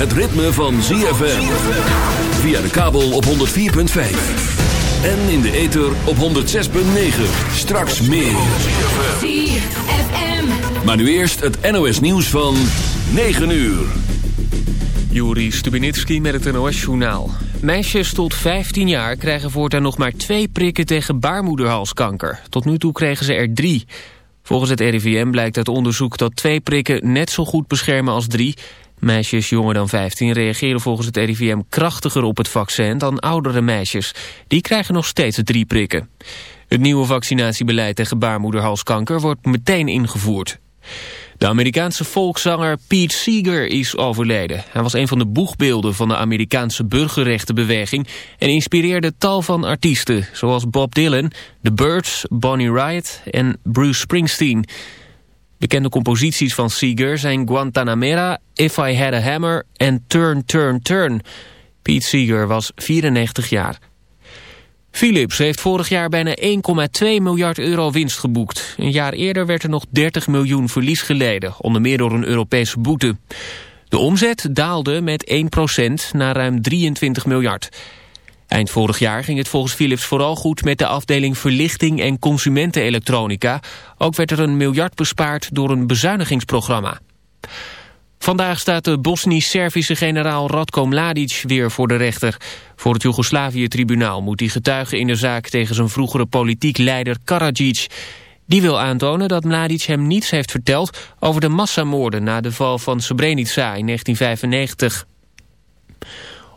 het ritme van ZFM. Via de kabel op 104.5. En in de ether op 106.9. Straks meer. ZFM. Maar nu eerst het NOS nieuws van 9 uur. Juri Stubinitski met het NOS-journaal. Meisjes tot 15 jaar krijgen voortaan nog maar twee prikken tegen baarmoederhalskanker. Tot nu toe kregen ze er drie. Volgens het RIVM blijkt uit onderzoek dat twee prikken net zo goed beschermen als drie. Meisjes jonger dan 15 reageren volgens het RIVM krachtiger op het vaccin dan oudere meisjes. Die krijgen nog steeds drie prikken. Het nieuwe vaccinatiebeleid tegen baarmoederhalskanker wordt meteen ingevoerd. De Amerikaanse volkszanger Pete Seeger is overleden. Hij was een van de boegbeelden van de Amerikaanse burgerrechtenbeweging... en inspireerde tal van artiesten, zoals Bob Dylan, The Birds, Bonnie Raitt en Bruce Springsteen. Bekende composities van Seeger zijn Guantanamera, If I Had a Hammer en Turn, Turn, Turn. Pete Seeger was 94 jaar. Philips heeft vorig jaar bijna 1,2 miljard euro winst geboekt. Een jaar eerder werd er nog 30 miljoen verlies geleden, onder meer door een Europese boete. De omzet daalde met 1% naar ruim 23 miljard. Eind vorig jaar ging het volgens Philips vooral goed met de afdeling verlichting en consumentenelektronica. Ook werd er een miljard bespaard door een bezuinigingsprogramma. Vandaag staat de Bosnisch-Servische generaal Radko Mladic weer voor de rechter. Voor het Joegoslavië-tribunaal moet hij getuigen in de zaak tegen zijn vroegere politiek leider Karadzic. Die wil aantonen dat Mladic hem niets heeft verteld over de massamoorden na de val van Srebrenica in 1995.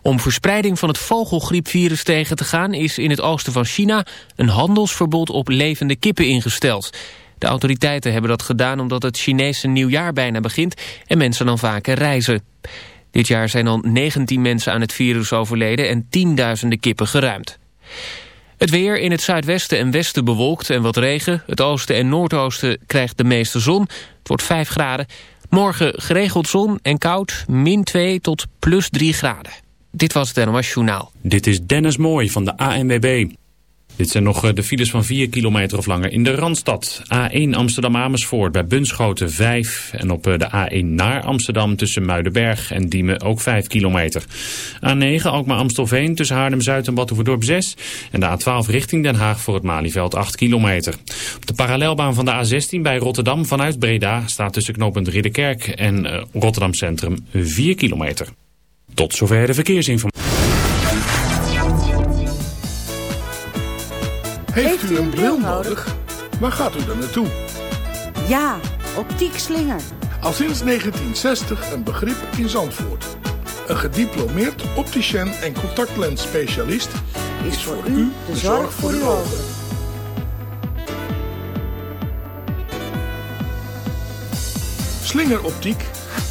Om verspreiding van het vogelgriepvirus tegen te gaan... is in het oosten van China een handelsverbod op levende kippen ingesteld. De autoriteiten hebben dat gedaan omdat het Chinese nieuwjaar bijna begint... en mensen dan vaker reizen. Dit jaar zijn al 19 mensen aan het virus overleden... en tienduizenden kippen geruimd. Het weer in het zuidwesten en westen bewolkt en wat regen. Het oosten en noordoosten krijgt de meeste zon. Het wordt 5 graden. Morgen geregeld zon en koud, min 2 tot plus 3 graden. Dit was het NOS Journaal. Dit is Dennis Mooij van de ANWB. Dit zijn nog eh, de files van 4 kilometer of langer in de Randstad. A1 Amsterdam-Amersfoort bij Bunschoten 5. En op eh, de A1 naar Amsterdam tussen Muidenberg en Diemen ook 5 kilometer. A9 Alkmaar-Amstelveen tussen Haarlem-Zuid en Battenverdorp 6. En de A12 richting Den Haag voor het Malieveld 8 kilometer. Op de parallelbaan van de A16 bij Rotterdam vanuit Breda staat tussen knooppunt Ridderkerk en eh, Rotterdam Centrum 4 kilometer. Tot zover de verkeersinformatie. Heeft u een bril nodig? Waar gaat u dan naartoe? Ja, optiek slinger. Al sinds 1960 een begrip in Zandvoort. Een gediplomeerd opticien en contactlensspecialist is voor u de zorg voor uw ogen. Slinger Optiek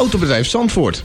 Autobedrijf Zandvoort,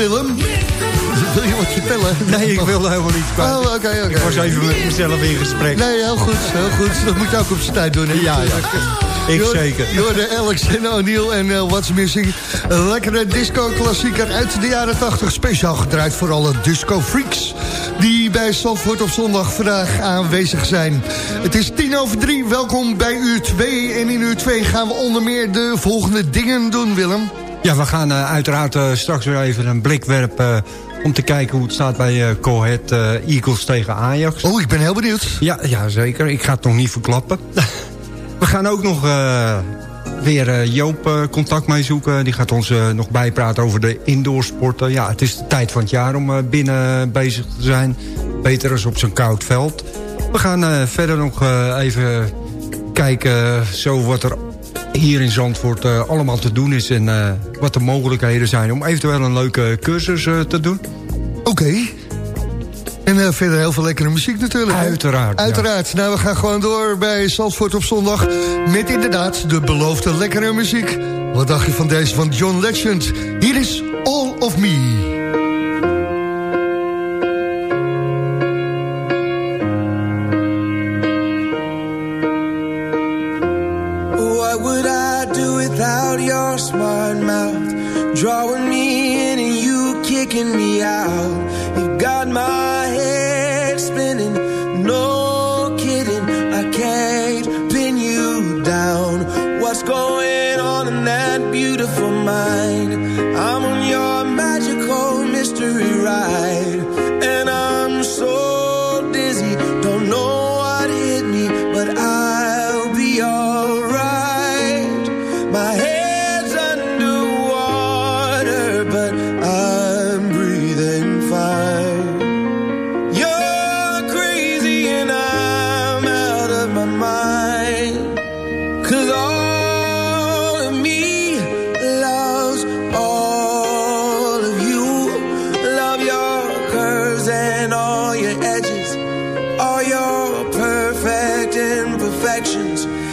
Willem? Wil je wat vertellen? Nee, ik wilde helemaal niet. Oh, oké, oké. Ik was even met mezelf in gesprek. Nee, heel goed, heel goed. Dat moet je ook op zijn tijd doen. Hè? Ja, ja. Ik zeker. Je hoorde Alex en O'Neill en uh, What's Missing. Een lekkere disco-klassieker uit de jaren 80. Speciaal gedraaid voor alle disco-freaks... die bij Zandvoort op zondag vandaag aanwezig zijn. Het is tien over drie. Welkom bij uur 2. En in uur 2 gaan we onder meer de volgende dingen doen, Willem. Ja, we gaan uh, uiteraard uh, straks weer even een blik werpen... om te kijken hoe het staat bij Cohet Eagles tegen Ajax. Oh, ik ben heel benieuwd. Ja, ja zeker. Ik ga het nog niet verklappen. we gaan ook nog weer Joop contact mee zoeken. Die gaat ons nog bijpraten over de indoorsporten. Ja, het is de tijd van het jaar om binnen bezig te zijn. Beter als op zo'n koud veld. We gaan verder nog even kijken zo wat er hier in Zandvoort uh, allemaal te doen is... en uh, wat de mogelijkheden zijn om eventueel een leuke cursus uh, te doen. Oké. Okay. En verder heel veel lekkere muziek natuurlijk. Uiteraard. Hè? Uiteraard. Ja. Nou, we gaan gewoon door bij Zandvoort op zondag... met inderdaad de beloofde lekkere muziek. Wat dacht je van deze van John Legend? Hier is All of Me. directions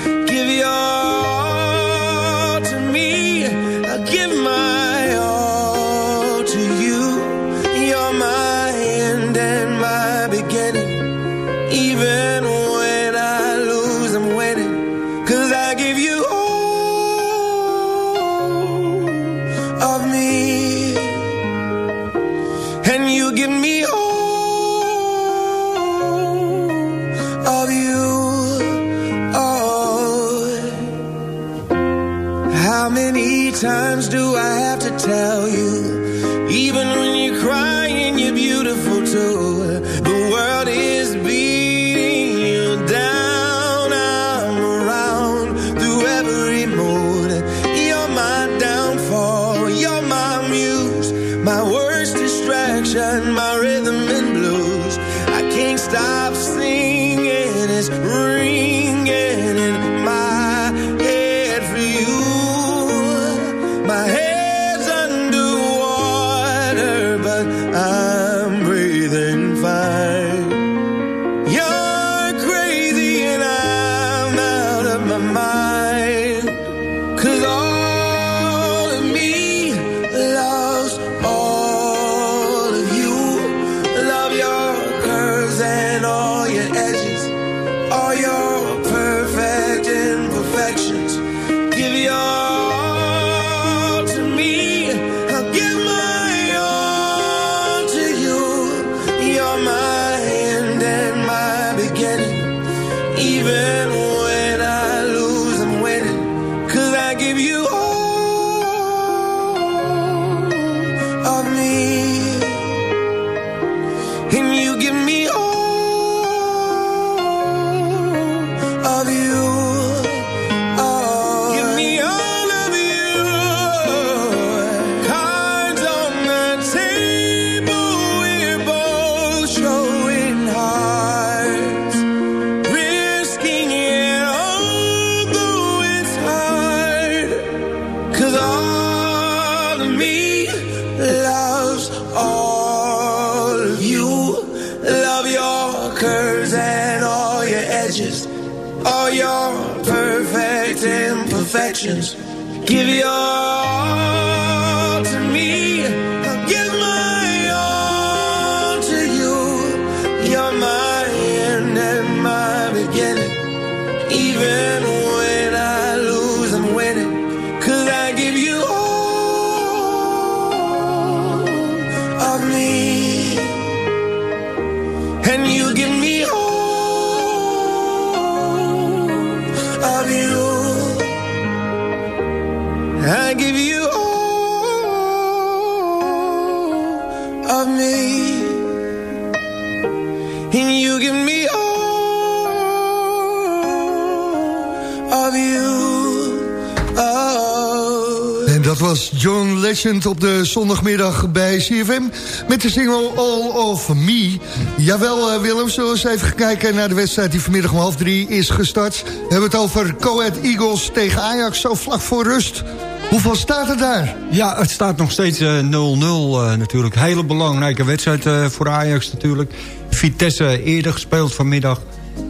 Op de zondagmiddag bij CFM... met de single All of Me. Jawel, eh, Willem, zullen we eens even kijken naar de wedstrijd... die vanmiddag om half drie is gestart. We hebben het over Coed Eagles tegen Ajax, zo vlak voor rust. Hoeveel staat er daar? Ja, het staat nog steeds eh, 0-0 eh, natuurlijk. Hele belangrijke wedstrijd eh, voor Ajax natuurlijk. Vitesse eerder gespeeld vanmiddag.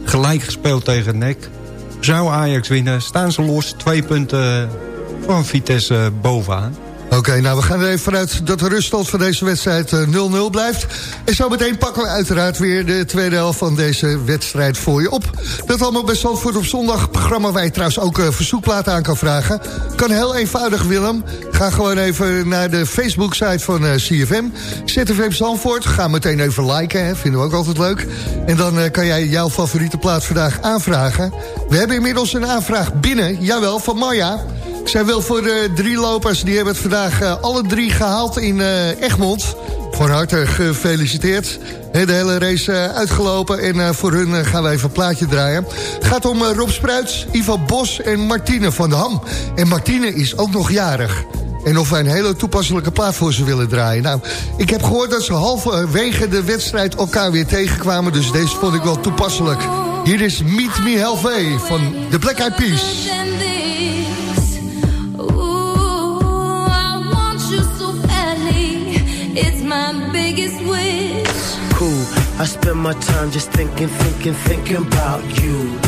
Gelijk gespeeld tegen NEC. Zou Ajax winnen, staan ze los. Twee punten van Vitesse bovenaan. Oké, nou we gaan er even vanuit dat de ruststand van deze wedstrijd eh, 0-0 blijft. En zo meteen pakken we uiteraard weer de tweede helft van deze wedstrijd voor je op. Dat allemaal bij Zandvoort op zondag. Programma waar je trouwens ook uh, verzoekplaten aan kan vragen. Kan heel eenvoudig, Willem. Ga gewoon even naar de Facebook-site van uh, CFM. ZFM Zandvoort. Ga meteen even liken, hè. vinden we ook altijd leuk. En dan kan jij jouw favoriete plaat vandaag aanvragen. We hebben inmiddels een aanvraag binnen, jawel, van Maya... Zij wil voor de drie lopers, die hebben het vandaag uh, alle drie gehaald in uh, Egmond. Van harte gefeliciteerd. De hele race uitgelopen en voor hun gaan we even een plaatje draaien. Het gaat om Rob Spruits, Ivo Bos en Martine van de Ham. En Martine is ook nog jarig. En of wij een hele toepasselijke plaat voor ze willen draaien. Nou, ik heb gehoord dat ze halverwege de wedstrijd elkaar weer tegenkwamen. Dus deze vond ik wel toepasselijk. Hier is Meet Me Halfway van The Black Eyed Peas. Biggest wish. Cool. I spend my time just thinking, thinking, thinking about you.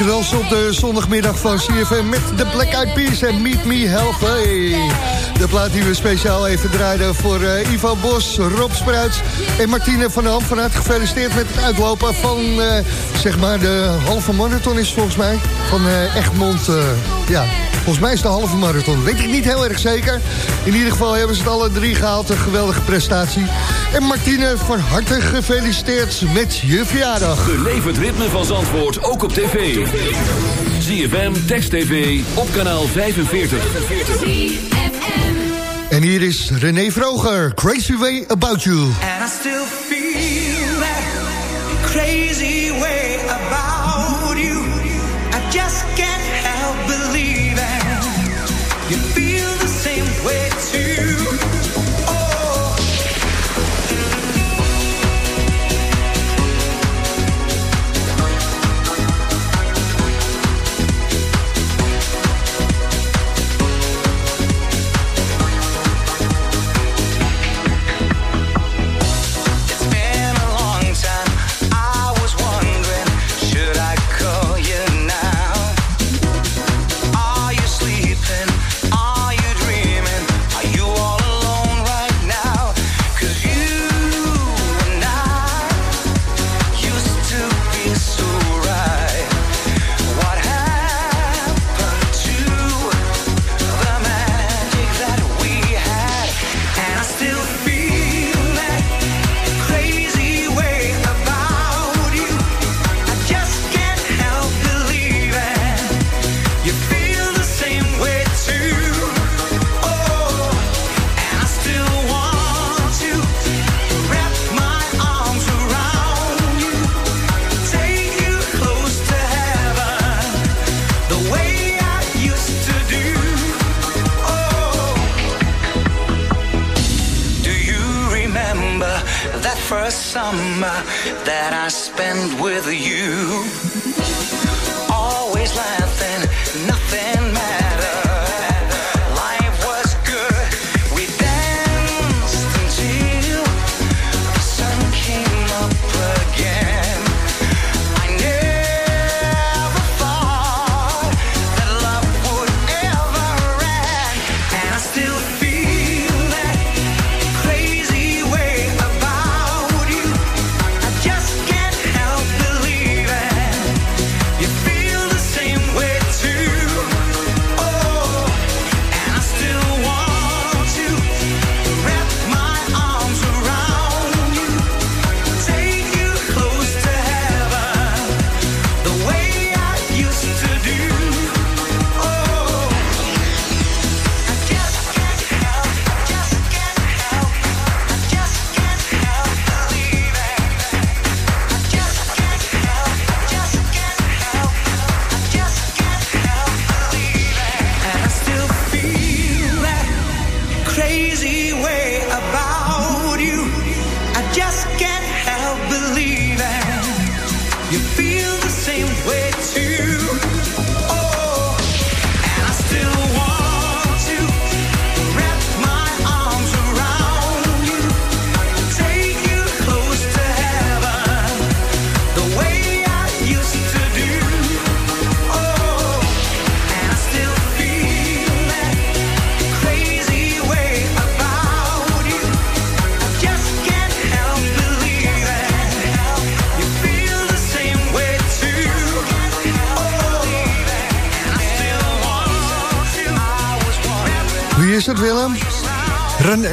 Lekker dansen op de zondagmiddag van CFM met de Black Eyed Peas en Meet Me Halfway. De plaat die we speciaal even draaiden voor eh, Ivo Bos, Rob Spruits en Martine van der Ham. Van gefeliciteerd met het uitlopen van eh, zeg maar de halve marathon is volgens mij. Van eh, Egmond, ja, volgens mij is het de halve marathon. Weet ik niet heel erg zeker. In ieder geval hebben ze het alle drie gehaald. Een geweldige prestatie. En Martine, van harte gefeliciteerd met je verjaardag. Beleef het ritme van Zandvoort ook op tv. ZFM, Text TV, op kanaal 45. En hier is René Vroger, Crazy Way About You. And I still feel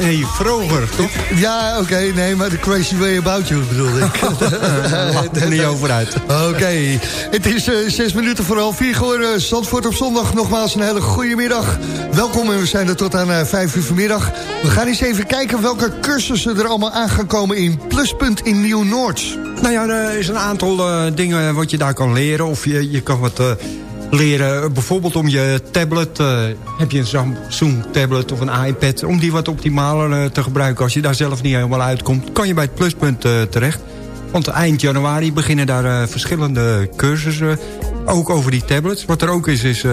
René Vroger, toch? Ja, oké, nee, maar de crazy way about you bedoelde ik. Laat er niet over uit. Oké, het is eh, zes minuten voor half vier geworden. Zandvoort op zondag, nogmaals een hele goede middag. Welkom en we zijn er tot aan eh, vijf uur vanmiddag. We gaan eens even kijken welke cursussen er allemaal aan gaan komen in Pluspunt in Nieuw-Noord. Nou ja, er is een aantal eh, dingen wat je daar kan leren. Of je, je kan wat eh, leren, bijvoorbeeld om je tablet... eh, heb je een Samsung tablet of een iPad... om die wat optimaler eh, te gebruiken. Als je daar zelf niet helemaal uitkomt... kan je bij het pluspunt eh, terecht. Want eind januari beginnen daar verschillende cursussen. ook over die tablets. Wat er ook is, is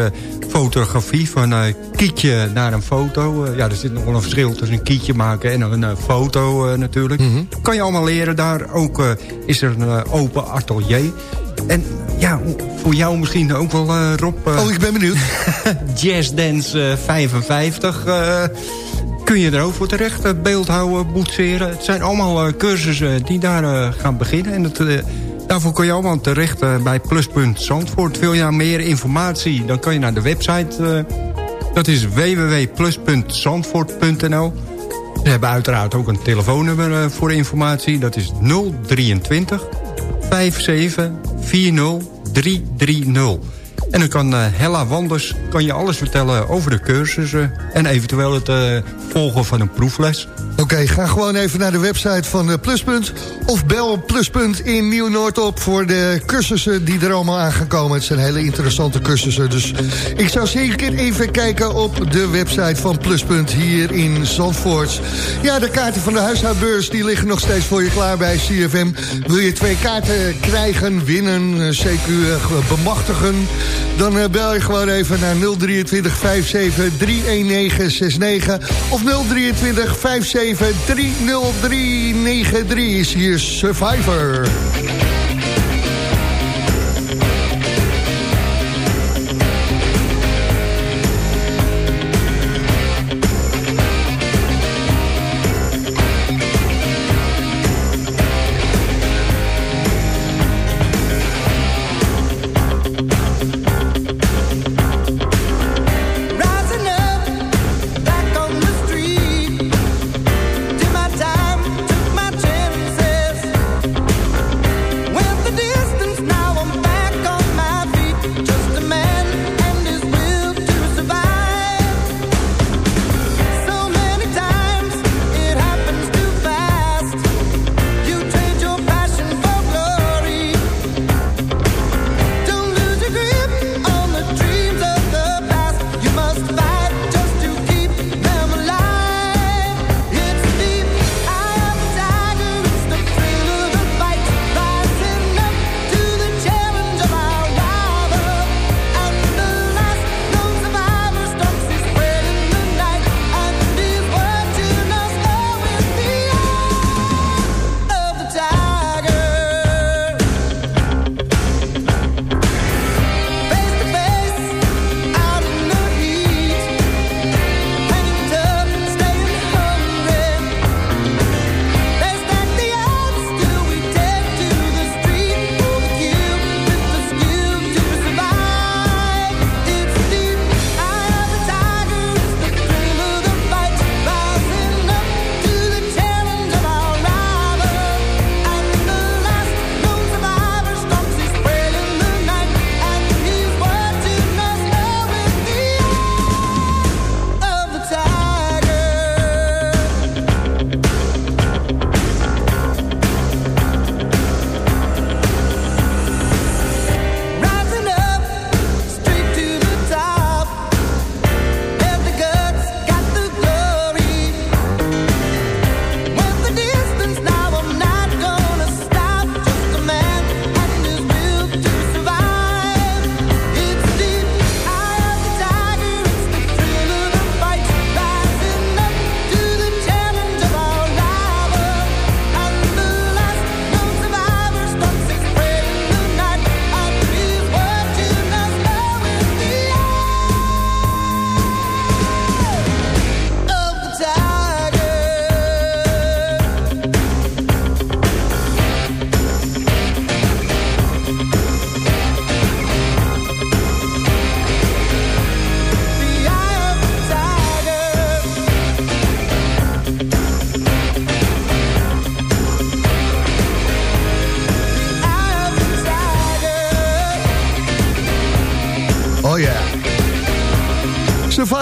fotografie van kietje naar een foto. Ja, er zit nog wel een verschil tussen een kietje maken en een foto natuurlijk. Kan je allemaal leren daar. Ook is er een open atelier. En ja, voor jou misschien ook wel, eh, Rob. oh, ik ben benieuwd. Jazz Dance eh, 55. eh, kun je er ook voor terecht. eh, beeldhouden, boetseren. Het zijn allemaal eh, cursussen die daar eh, gaan beginnen. En het, eh, daarvoor kun je allemaal terecht eh, bij Pluspunt Zandvoort. Wil je nou meer informatie, dan kan je naar de website. eh, dat is www.plus.zandvoort.nl Ze hebben uiteraard ook een telefoonnummer eh, voor informatie. Dat is 023 57 40 330. En dan kan eh, Hella Wanders kan je alles vertellen over de cursussen... en eventueel het eh, volgen van een proefles. Oké, ga gewoon even naar de website van eh, Pluspunt... of bel Pluspunt in Nieuw-Noord op voor de cursussen die er allemaal aan gaan komen. Het zijn hele interessante cursussen. Dus ik zou zeker even kijken op de website van Pluspunt hier in Zandvoort. Ja, de kaarten van de huishoudbeurs die liggen nog steeds voor je klaar bij CFM. Wil je twee kaarten krijgen, winnen, CQ bemachtigen... dan eh, bel je gewoon even naar 023 57 31969 of 023 57 30393 is hier Survivor.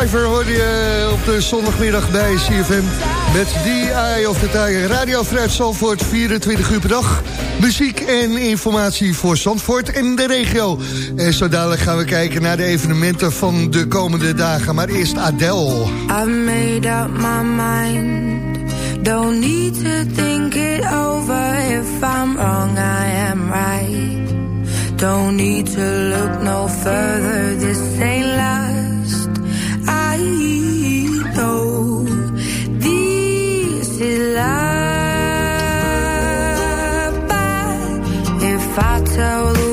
Survivor hoorde je op de zondagmiddag bij CFM. Met The Eye of the Tiger. Radio Fruit Zandvoort, 24 uur per dag. Muziek en informatie voor Zandvoort en de regio. En zo dadelijk gaan we kijken naar de evenementen van de komende dagen. Maar eerst Adele. I've made up my mind. Don't need to think it over. If I'm wrong, I am right. Don't need to look no further, this ain't last. Tell the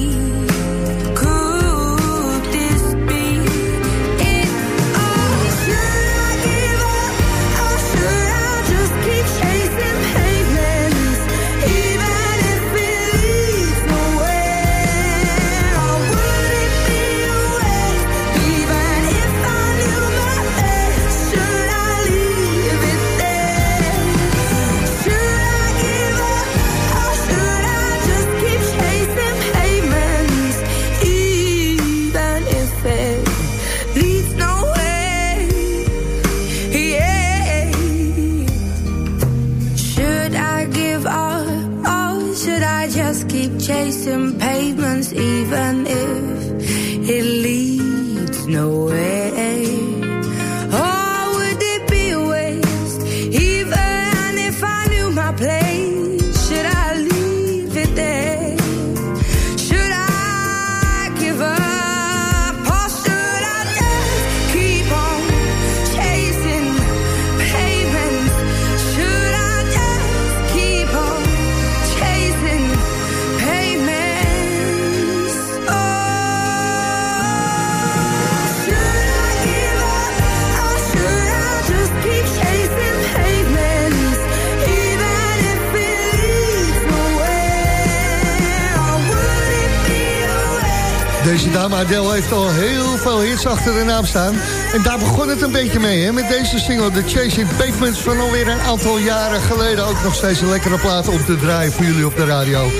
dame Adele heeft al heel veel hits achter de naam staan. En daar begon het een beetje mee, hè? Met deze single, The Chasing Pavements... van alweer een aantal jaren geleden. Ook nog steeds een lekkere plaat om te draaien voor jullie op de radio.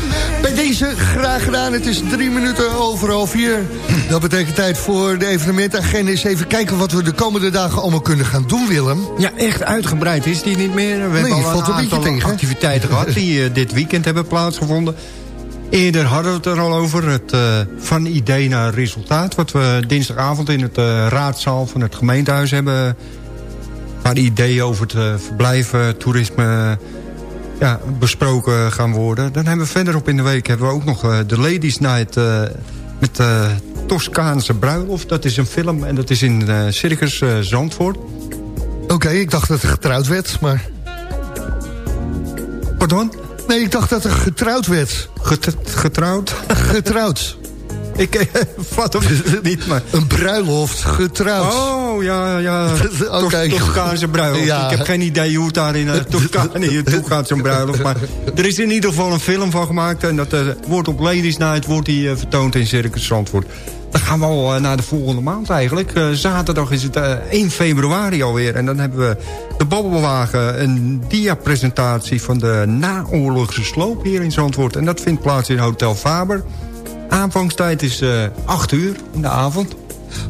Bij deze graag gedaan. Het is drie minuten over half vier. Dat betekent tijd voor de evenementagenda. Eens even kijken wat we de komende dagen allemaal kunnen gaan doen, Willem. Ja, echt uitgebreid is die niet meer. We Nee, hebben al valt een beetje aantal tegen. activiteiten gehad die eh, dit weekend hebben plaatsgevonden. Eerder hadden we het er al over, het eh, van idee naar resultaat... wat we dinsdagavond in het eh, raadzaal van het gemeentehuis hebben... waar de ideeën over het eh, verblijf, eh, toerisme ja, besproken gaan worden. Dan hebben we verderop in de week hebben we ook nog eh, de Ladies Night... eh, met de Toscaanse bruiloft. Dat is een film en dat is in eh, Circus eh, Zandvoort. Oké, ik dacht dat er getrouwd werd, maar... Pardon? Nee, ik dacht dat er getrouwd werd. getrouwd? Getrouwd. Ik eh, vat hem niet, maar... Een bruiloft, getrouwd. Oh, ja, ja. Oké. Tos- Toscaanse bruiloft. Ja. Ik heb geen idee hoe het daar in uh, Toscane toe gaat, zo'n bruiloft. Maar er is in ieder geval een film van gemaakt. En dat eh, wordt op Ladies Night wordt die, eh, vertoond in Circus Zandvoort. Dan gaan we al eh, naar de volgende maand eigenlijk. Eh, zaterdag is het eh, 1 februari alweer. En dan hebben we de Babbelwagen, een dia-presentatie... van de naoorlogse sloop hier in Zandvoort. En dat vindt plaats in Hotel Faber. Aanvangstijd is eh 8 uur in de avond.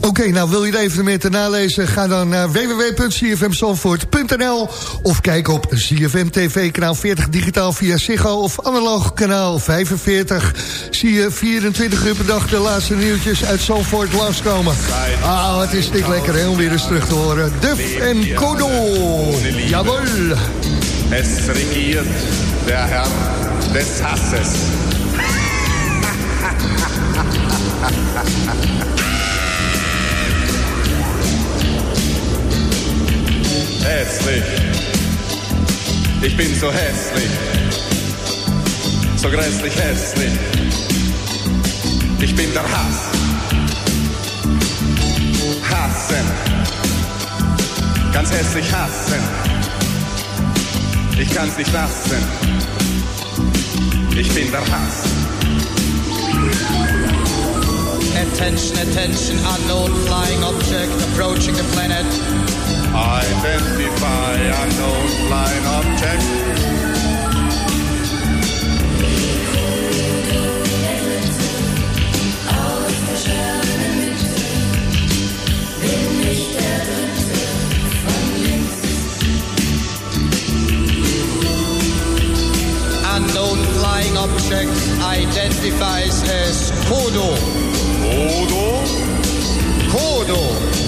Oké, nou wil je de evenementen nalezen? Ga dan naar www.cfmzandvoort.nl of kijk op CFM TV kanaal 40 digitaal via Ziggo of analoog kanaal 45. Zie je 24 uur per dag de laatste nieuwtjes uit Zandvoort langskomen. Ah, het is niet lekker hè, om weer eens terug te horen. Duf en Kodo. Jawel. Es regiert der Herr des Hasses. hässlich. Ich bin so hässlich. so grässlich hässlich. Ich bin der Hass. Hassen. Ganz hässlich hassen. Ich kann's nicht lassen. Ich bin der Hass. Attention, attention, unknown flying object approaching the planet. Identify unknown flying object. Unknown flying object identifies as Kodo. Kodo? Kodo.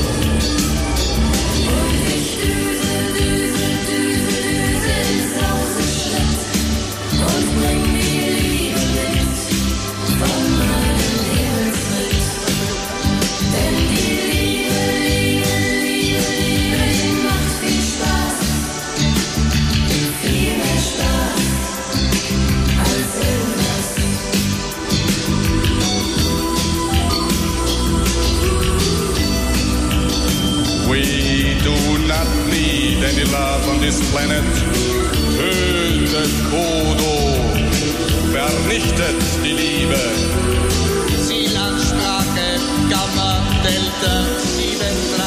This planet. Tötet Kodo. Vernichtet die Liebe. Zielansprache Gamma Delta 731.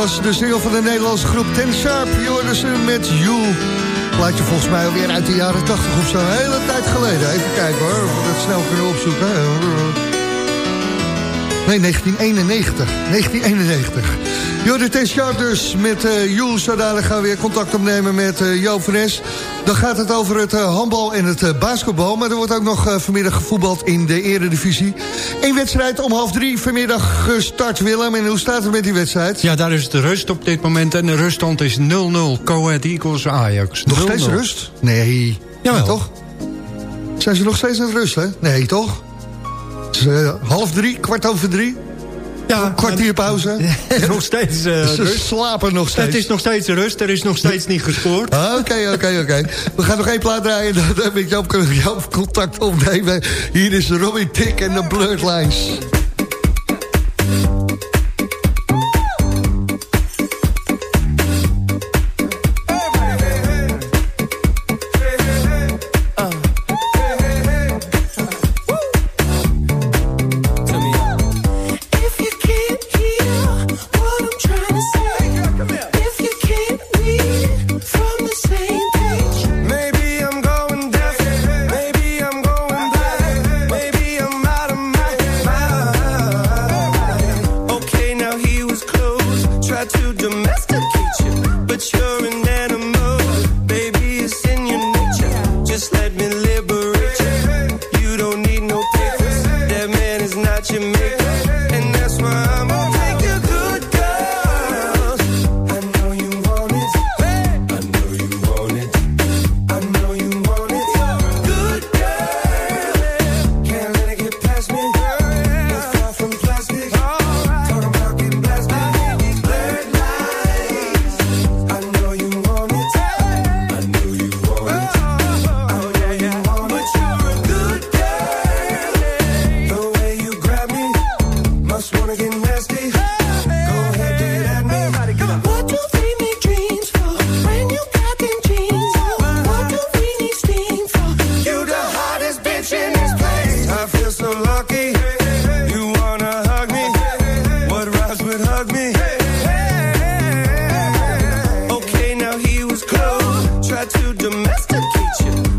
Was de single van de Nederlandse groep Ten Sharp. Ze met You. Plaatje volgens mij alweer uit de jaren 80 of zo. Een hele tijd geleden. Even kijken hoor, of we dat snel kunnen opzoeken. Nee, 1991. 1991. Jorde Ten Sharp dus met eh You. Zo dadelijk gaan we weer contact opnemen met eh Es. Dan gaat het over het eh, handbal en het eh, basketbal. Maar er wordt ook nog eh, vanmiddag gevoetbald in de eredivisie. Eén wedstrijd om half drie vanmiddag gestart, Willem. En hoe staat het met die wedstrijd? Ja, daar is de rust op dit moment. En de ruststand is 0-0. Coed Eagles Ajax. Nog 0-0. steeds rust? Nee. Jawel. toch? Zijn ze nog steeds aan het rust, hè? Nee, toch? Het is, eh, half drie, kwart over drie. Ja, Een kwartier pauze. nog steeds eh, Ze rust. slapen nog steeds. Het is nog steeds rust. Er is nog steeds niet gescoord. Ah, Oké, oké, oké. We gaan nog één plaat draaien. Dan heb ik Joop contact opnemen. Hier is Robin Tick en de Blurred Lines.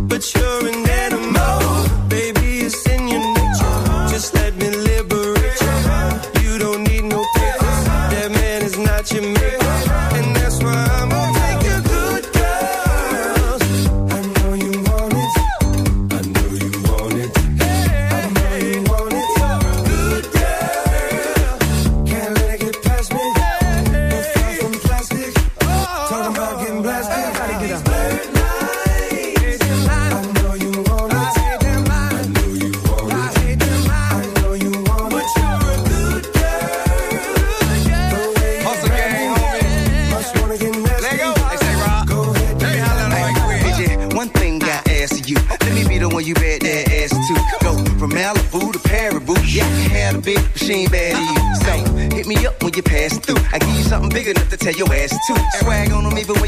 but you're an animal.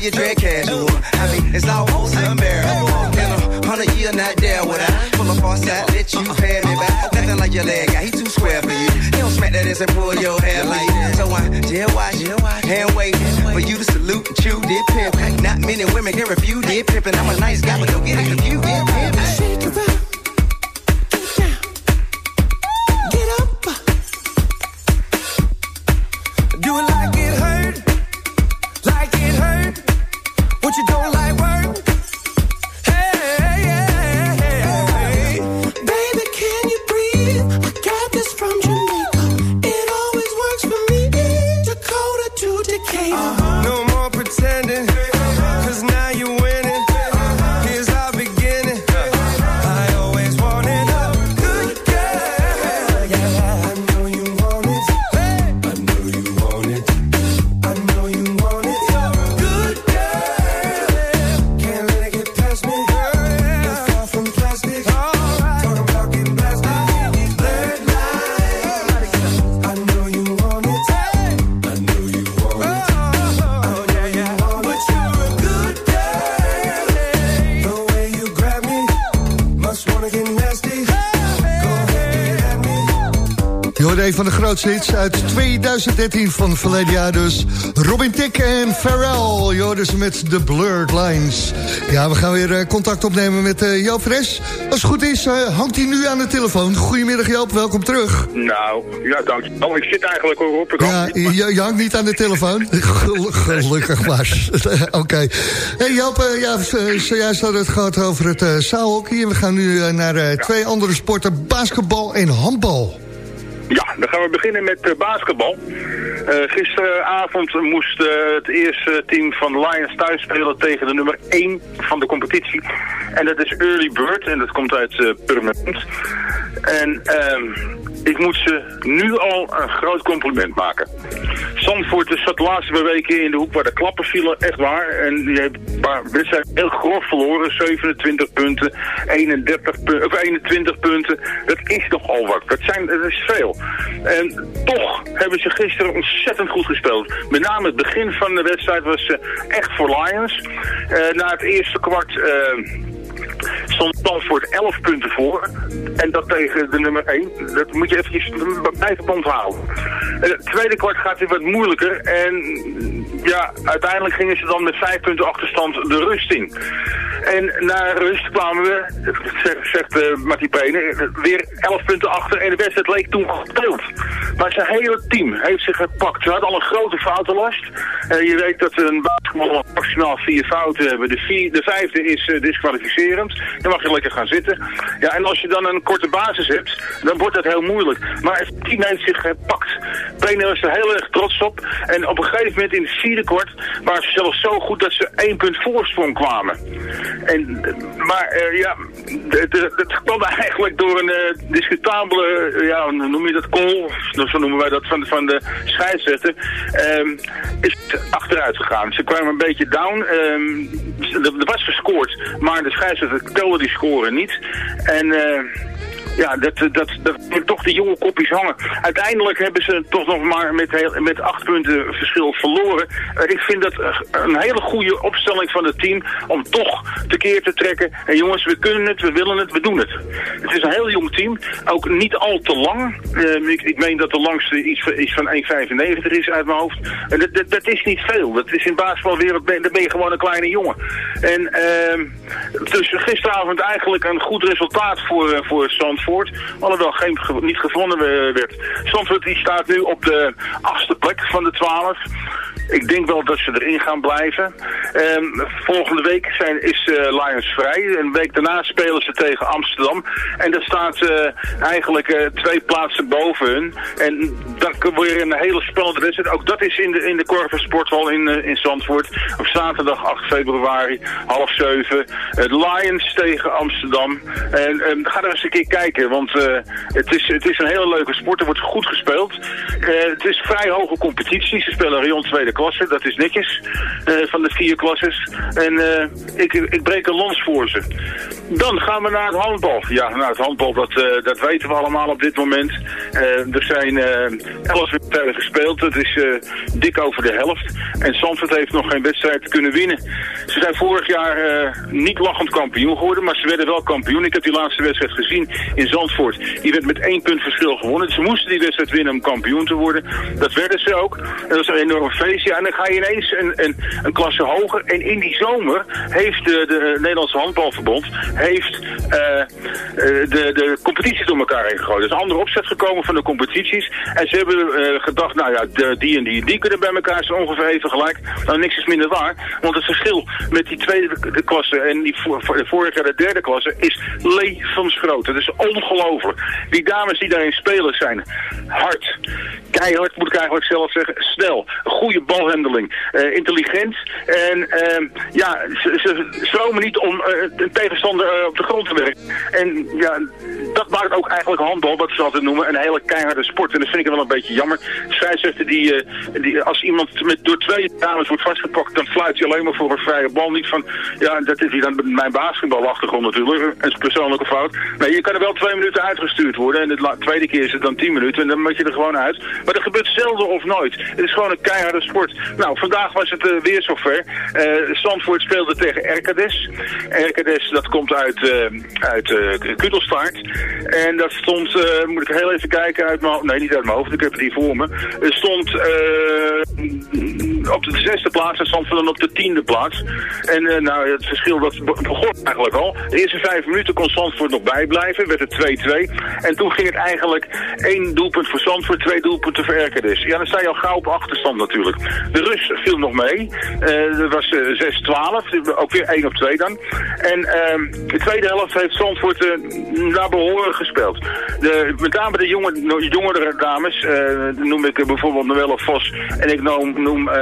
You drag casual. I mean, it's almost unbearable. In a hundred year, not there would I pull up on side, let you pay me back. Nothing like your leg guy, he too square for you. He don't smack that ass and pull your hair like that. So I jail watch, hand wait for you to salute and chew did pimp. Not many women can refuse did pimp, and I'm a nice guy, but don't get it confused. Did pimp. Van de grootste hits uit 2013 van het verleden jaar dus. Robin Tick en Pharrell, joh, dus met de Blurred Lines. Ja, we gaan weer eh, contact opnemen met eh, Joop Fres. Als het goed is, eh, hangt hij nu aan de telefoon. Goedemiddag Joop, welkom terug. Nou, ja, dankjewel. Ik zit eigenlijk al op. Ik Ja, je, je hangt niet aan de telefoon. Gel- Gelukkig maar. Oké. Hey Joop, ja, zojuist hadden we het gehad over het zaalhockey. En we gaan nu naar twee andere sporten, basketbal en handbal. Ja, dan gaan we beginnen met eh, basketbal. Eh, gisteravond moest eh, het eerste team van Lions thuis spelen tegen de nummer 1 van de competitie. En dat is Early Bird en dat komt uit Purmerend. En ehm, ik moet ze nu al een groot compliment maken. Zandvoort zat de laatste weken in de hoek waar de klappen vielen, echt waar. En die heeft een paar heel grof verloren. 27 punten, 31 pu- of 21 punten. Dat is nogal wat. Dat, zijn, dat is veel. En toch hebben ze gisteren ontzettend goed gespeeld. Met name het begin van de wedstrijd was eh, echt voor Lions. Eh, na het eerste kwart... eh, stond Zandvoort 11 punten voor. En dat tegen de nummer 1. Dat moet je eventjes blijven onthouden. En het tweede kwart gaat weer wat moeilijker. En ja, uiteindelijk gingen ze dan met 5 punten achterstand de rust in. En na rust kwamen we, zegt, zegt uh, weer 11 punten achter. En de wedstrijd leek toen gespeeld. Maar zijn hele team heeft zich gepakt. Ze hadden al een grote foutenlast. Eh, je weet dat we een basketbal maximaal vier fouten hebben. De, de vijfde is eh, disqualificerend. Dan mag je lekker gaan zitten. Ja, en als je dan een korte basis hebt, dan wordt dat heel moeilijk. Maar team heeft zich gepakt. Pene was er heel erg trots op. En op een gegeven moment in het vierde kwart waren ze zelfs zo goed dat ze één punt voorsprong kwamen. En, maar eh, ja, dat kwam eigenlijk door een eh, discutabele, eh, ja, noem je dat, call, zo noemen wij dat, van, van de scheidsrechter, ehm, is achteruit gegaan. Ze kwamen een beetje down, ehm, er, was gescoord, maar de scheidsrechter telde die scoren niet. En... eh, ja, dat, dat, dat, dat toch de jonge kopjes hangen. Uiteindelijk hebben ze toch nog maar met, met acht punten verschil verloren. Eh, ik vind dat eh, een hele goede opstelling van het team om toch tekeer te trekken. En jongens, we kunnen het, we willen het, we doen het. Het is een heel jong team, ook niet al te lang. Eh, ik, ik meen dat de langste iets, iets van 1,95 is uit mijn hoofd. En dat, dat, is niet veel. Dat is in basketbalwereld, dan ben je gewoon een kleine jongen. En ehm dus gisteravond eigenlijk een goed resultaat voor, eh, voor Zandvoort. Alhoewel geen, ge- niet gevonden werd. Zandvoort die staat nu op de achtste plek van de twaalf. Ik denk wel dat ze erin gaan blijven. Ehm, volgende week zijn, is eh, Lions vrij. Een week daarna spelen ze tegen Amsterdam. En daar staat eh, eigenlijk eh, twee plaatsen boven hun. En dan weer een hele spannende wedstrijd. Ook dat is in de, in de Corver Sporthal in, in Zandvoort. Op zaterdag 8 februari, half zeven. Lions tegen Amsterdam. En ehm, ga er eens een keer kijken. Want het, is, het is een hele leuke sport. Er wordt goed gespeeld. Het is vrij hoge competitie. Ze spelen Rion tweede klasse. Dat is netjes. eh, van de vier klasses. En eh, ik, ik breek een lans voor ze. Dan gaan we naar het handbal. Ja, naar het handbal, dat, eh, dat weten we allemaal op dit moment. Er zijn elf wedstrijden gespeeld. Het is dik over de helft. En Zandvoort heeft nog geen wedstrijd kunnen winnen. Ze zijn vorig jaar niet lachend kampioen geworden, maar ze werden wel kampioen. Ik heb die laatste wedstrijd gezien in Zandvoort. Die werd met één punt verschil gewonnen. Ze moesten die wedstrijd winnen om kampioen te worden. Dat werden ze ook. En dat is een enorm feest. Ja, en dan ga je ineens een, een, een klasse hoger. En in die zomer heeft de, de Nederlandse Handbalverbond heeft, eh, eh, de, de competities door elkaar heen gegooid. Er is een andere opzet gekomen van de competities. En ze hebben eh, gedacht, nou ja, de, die en die die kunnen bij elkaar zijn ongeveer even gelijk. Nou, niks is minder waar. Want het verschil met die tweede de klasse en die voor, voor- vorig jaar de derde klasse is levensgroot. Het is ongelooflijk. Die dames die daarin spelen zijn hard. Keihard moet ik eigenlijk zelf zeggen. Snel. Goede balhandeling. eh, intelligent. En ehm, ja, ze, stromen niet om eh, een tegenstander eh, op de grond te werken. En ja, dat maakt ook eigenlijk handbal, wat ze altijd noemen, een hele keiharde sport. En dat vind ik wel een beetje jammer. Scheidsrechter die, die als iemand met, door twee dames wordt vastgepakt, dan fluit hij alleen maar voor een vrije bal. Niet van, ja, dat is hier dan mijn basketbalachtergrond natuurlijk. Een persoonlijke fout. Nee, je kan er wel twee minuten uitgestuurd worden. En de tweede keer is het dan tien minuten. En dan moet je er gewoon uit. Maar dat gebeurt zelden of nooit. Het is gewoon een keiharde sport. Nou, vandaag was het eh, weer zover. Eh Zandvoort speelde tegen RKDS. RKDS, dat komt uit, eh uit Kudelstaart. En dat stond, moet ik heel even kijken uit mijn. Nee, niet uit mijn hoofd, ik heb het hier voor me. Stond op de zesde plaats en Zandvoort dan op de tiende plaats. En nou, het verschil dat be- begon eigenlijk al. De eerste vijf minuten kon Zandvoort nog bijblijven, werd het 2-2. En toen ging het eigenlijk één doelpunt voor Zandvoort, twee doelpunten voor RKDS. Ja, dan sta je al gauw op achterstand natuurlijk. De rust viel nog mee. Eh dat was eh, 6-12, ook weer 1 op 2 dan. En ehm, de tweede helft heeft Zandvoort eh, naar behoren gespeeld. De, met name de jonge, jongere dames, eh, noem ik eh, bijvoorbeeld Noelle Vos en ik noem, noem eh,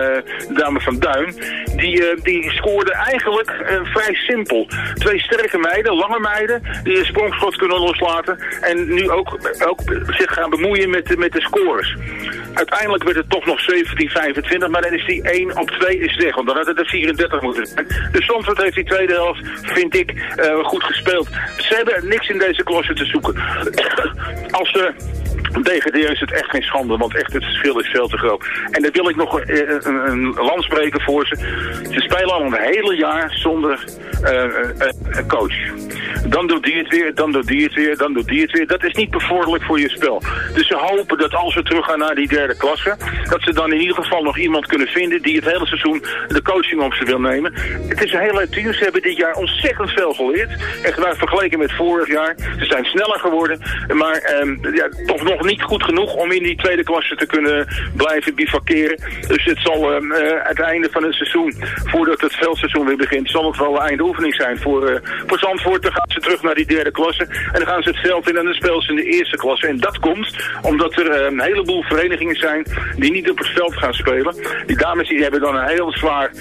de dame van Duin, die, eh, die scoorden eigenlijk eh, vrij simpel. Twee sterke meiden, lange meiden, die een sprongschot kunnen loslaten en nu ook, zich gaan bemoeien met, met de scores. Uiteindelijk werd het toch nog 17-25, maar dan is die 1 op 2 is weg, want dan had het er 34 moeten zijn. Dus Zandvoort heeft die tweede helft, vind ik, eh, goed gespeeld. Ze hebben niks in deze klasse te zoeken. Als ze degraderen is het echt geen schande, want echt het verschil is veel te groot. En dan wil ik nog eh, een, een land spreken voor ze. Ze spelen al een hele jaar zonder eh, eh, een coach. Dan doet die het weer, dan doet die het weer, dan doet die het weer. Dat is niet bevorderlijk voor je spel. Dus ze hopen dat als we teruggaan naar die derde klasse, dat ze dan in ieder geval nog iemand kunnen vinden die het hele seizoen de coaching op ze wil nemen. Het is een heel leuk team. Ze hebben dit jaar ontzettend veel geleerd. Echt waar vergeleken met vorig jaar. Ze zijn sneller geworden, maar ehm, ja, toch nog niet goed genoeg om in die tweede klasse te kunnen blijven bivakeren. Dus het zal ehm, eh, het einde van het seizoen, voordat het veldseizoen weer begint, zal het wel een eindoefening zijn voor, eh, voor Zandvoort. Dan gaan ze terug naar die derde klasse en dan gaan ze het veld in en dan spelen ze in de eerste klasse. En dat komt omdat er eh, een heleboel verenigingen zijn die niet op het veld gaan spelen. Die dames die hebben dan een heel zwaar,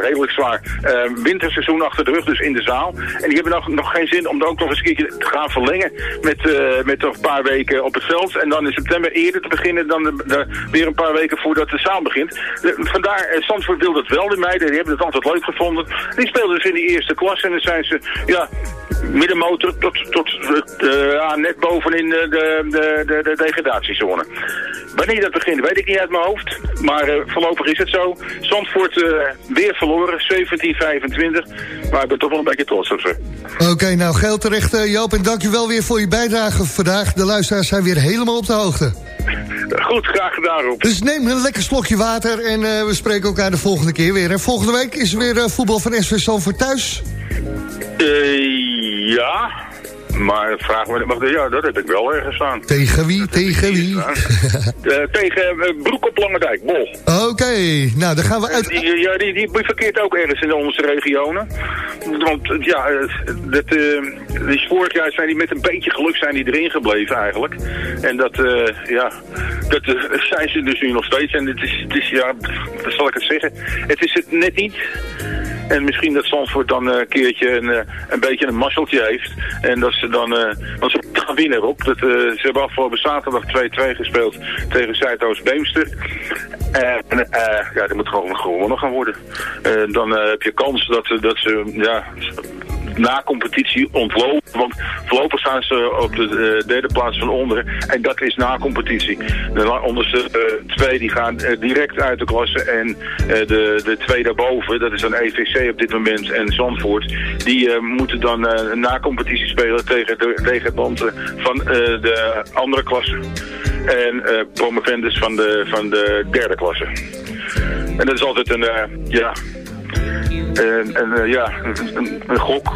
redelijk zwaar eh, winterseizoen achter de rug, dus in de zaal. En die hebben nog, nog geen zin om dan ook nog eens een keertje te gaan verlengen met, eh, met een paar weken op het. En dan in september eerder te beginnen dan de, de- weer een paar weken voordat de zaal begint. De- vandaar, eh, Zandvoort dat wel, de meiden, die hebben het altijd leuk gevonden. Die speelden dus in die eerste klas en dan zijn ze, ja, middenmotor tot, tot eh, ja, net bovenin de, de, de, de, de degradatiezone. Wanneer dat begint, weet ik niet uit mijn hoofd. Maar eh, voorlopig is het zo. Zandvoort eh, weer verloren, 17-25. Maar ik ben toch wel een beetje trots op ze. Oké, nou geld terecht eh, Joop en dank u wel weer voor je bijdrage vandaag. De luisteraars zijn weer helemaal op de hoogte. Goed, graag gedaan Rob. Dus neem een lekker slokje water en eh, we spreken elkaar de volgende keer weer. En volgende week is er weer eh, voetbal van SV Zandvoort thuis. Eh, ja, maar vraag me, maar, ja, dat heb ik wel ergens staan. Tegen wie? Tegen wie? Eh, tegen eh, Broek op Lange Dijk, Bol. Oké, nou dan gaan we uit... Die, ja, die, die verkeert ook ergens in onze regionen. Want eh, ja, dat, eh, die vorig jaar zijn die met een beetje geluk zijn die erin gebleven eigenlijk. En dat, ja, dat zijn ze dus nu nog steeds. En het is, het is, ja, wat zal ik het zeggen? Het is het net niet. En misschien dat Zandvoort dan eh, een keertje een, eh, een beetje een mazzeltje heeft. En dat ze dan, eh want ze gaan winnen op. Dat, ze hebben afgelopen zaterdag 2-2 gespeeld tegen Zuidoost Beemster. En ja, dat moet gewoon gewonnen gaan worden. Dan heb je kans dat, ze- dat ze, ja, na competitie ontlopen. Want voorlopig staan ze op de eh, derde plaats van onderen. En dat is na competitie. De onderste eh, twee die gaan eh, direct uit de klasse. En de, de twee daarboven, dat is dan EVC op dit moment en Zandvoort. Die moeten dan na competitie spelen tegen de degradanten van de andere klasse. En promovendus van de, van de derde klasse. En dat is altijd een, ja, en, en eh, ja, een, een- gok.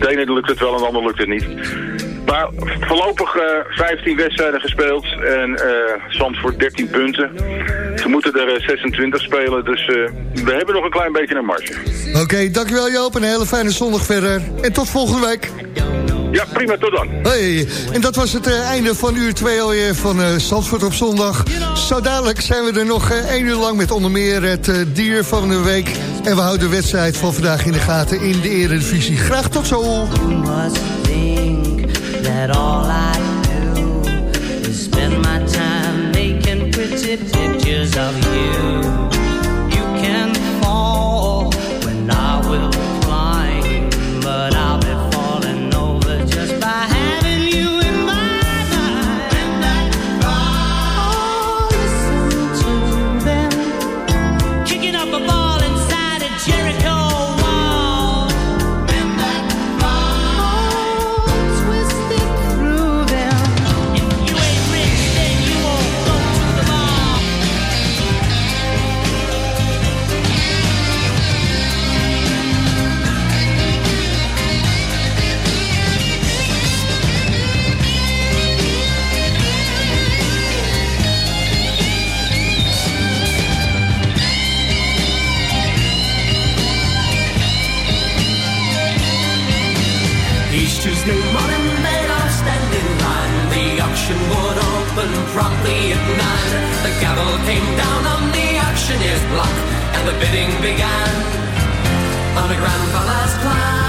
De ene lukt het wel en de ander lukt het niet. Maar voorlopig eh 15 wedstrijden gespeeld en eh Zandvoort 13 punten. Ze moeten er eh, 26 spelen, dus eh, we hebben nog een klein beetje een marge. Oké, dankjewel Joop en een hele fijne zondag verder. En tot volgende week. Ja, prima, tot dan. Hey, en dat was het eh, einde van uur 2 alweer van eh Zandvoort op zondag. Zo dadelijk zijn we er nog eh, één uur lang met onder meer het eh, dier van de week. En we houden de wedstrijd van vandaag in de gaten in de Eredivisie. Graag tot zo. must gavel came down on the auctioneer's block, and the bidding began on a grandfather's plan.